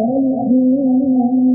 Oh,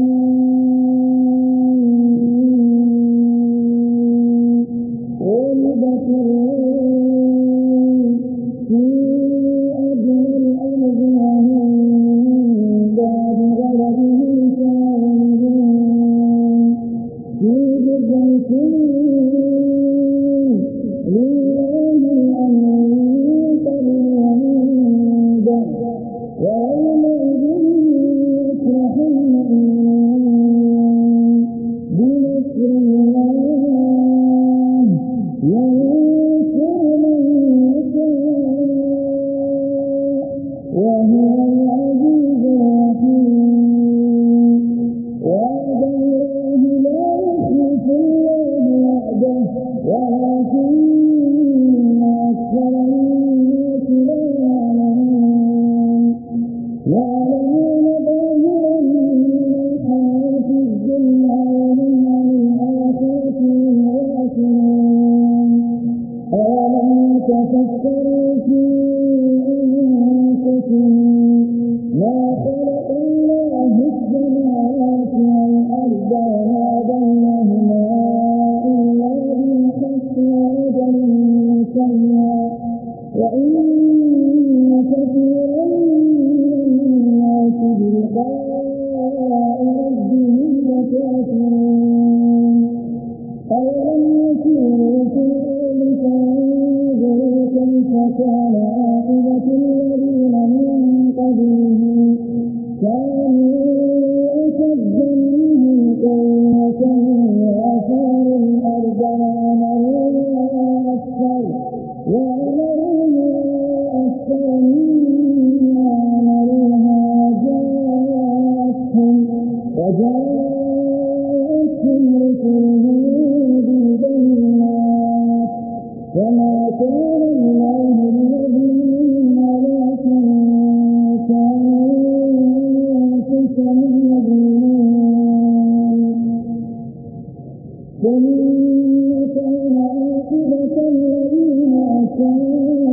you don't لا خلق الله السماوات والأرض ثم كان عاقبة الذين أساءوا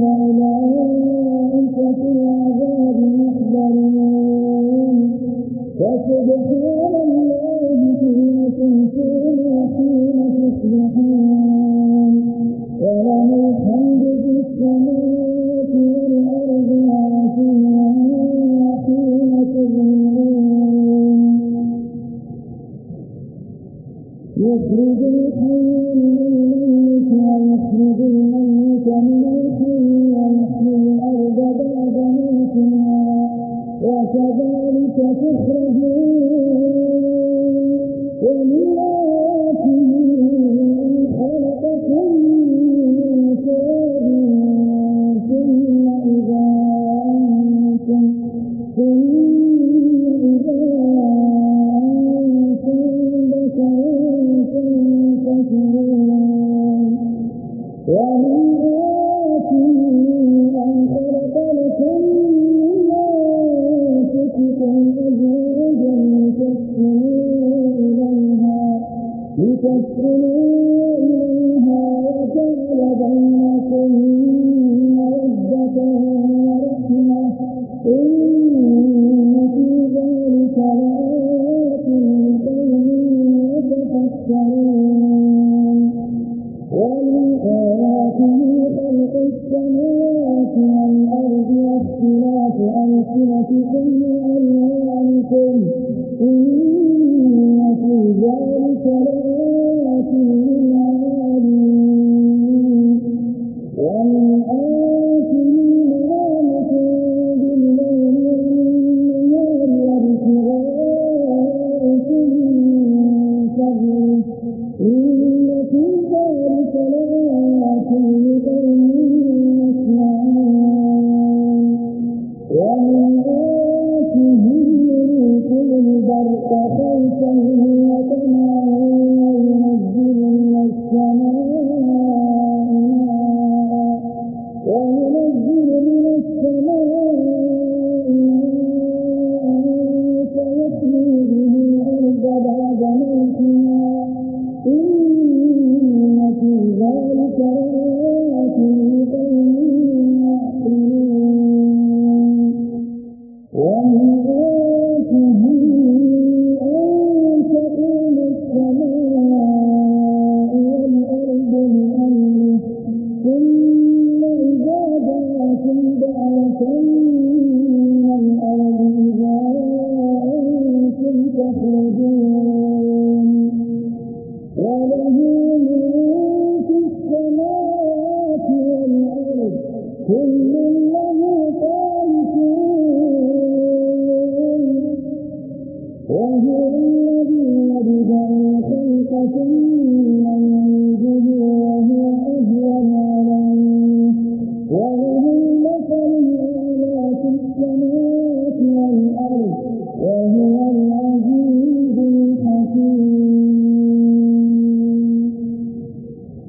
ولا وكذلك تخرجون ومن تسلموا إليها وجعل بينكم كل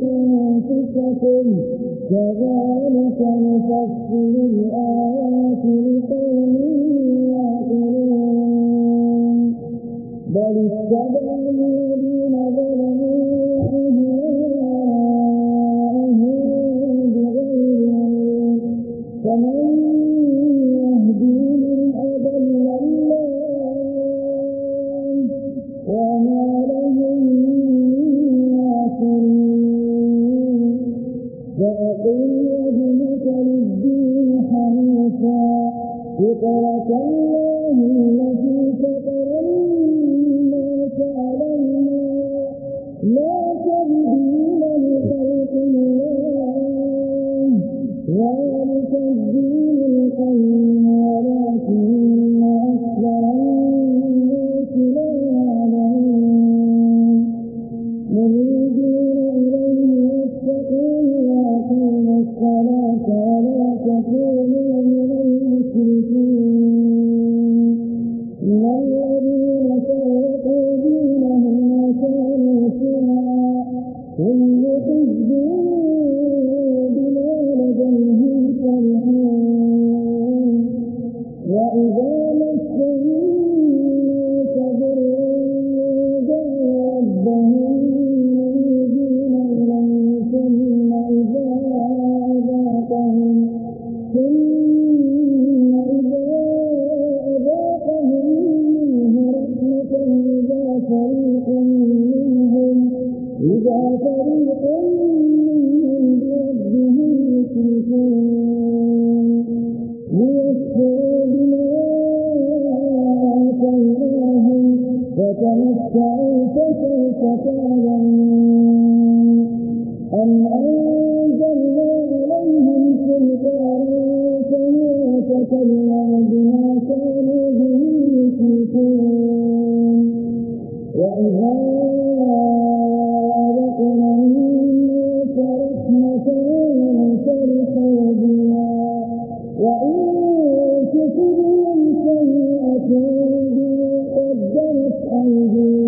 أنفسكم كذلك نفصل الآيات لقوم يعقلون بل اتبع الذين ظلموا کہ کہہ رہا تكلم فرحوا بها وإن تكبهم سيئة بما أيديهم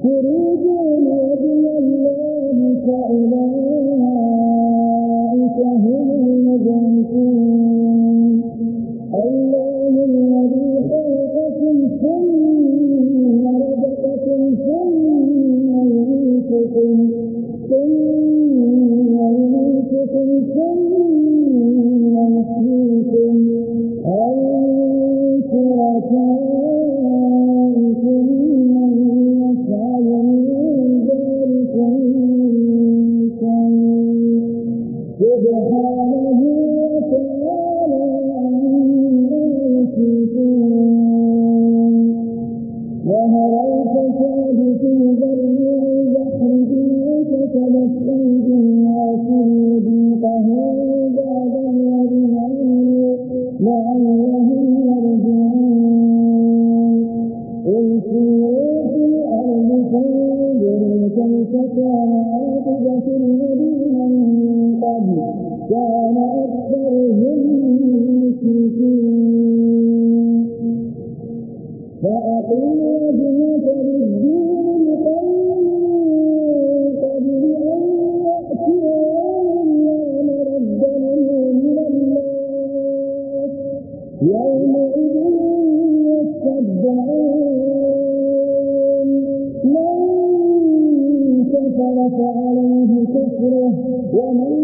Surujul Nabi Allah Taala. كان عاقبة الذين من قبل كان bom, né?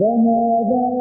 ولا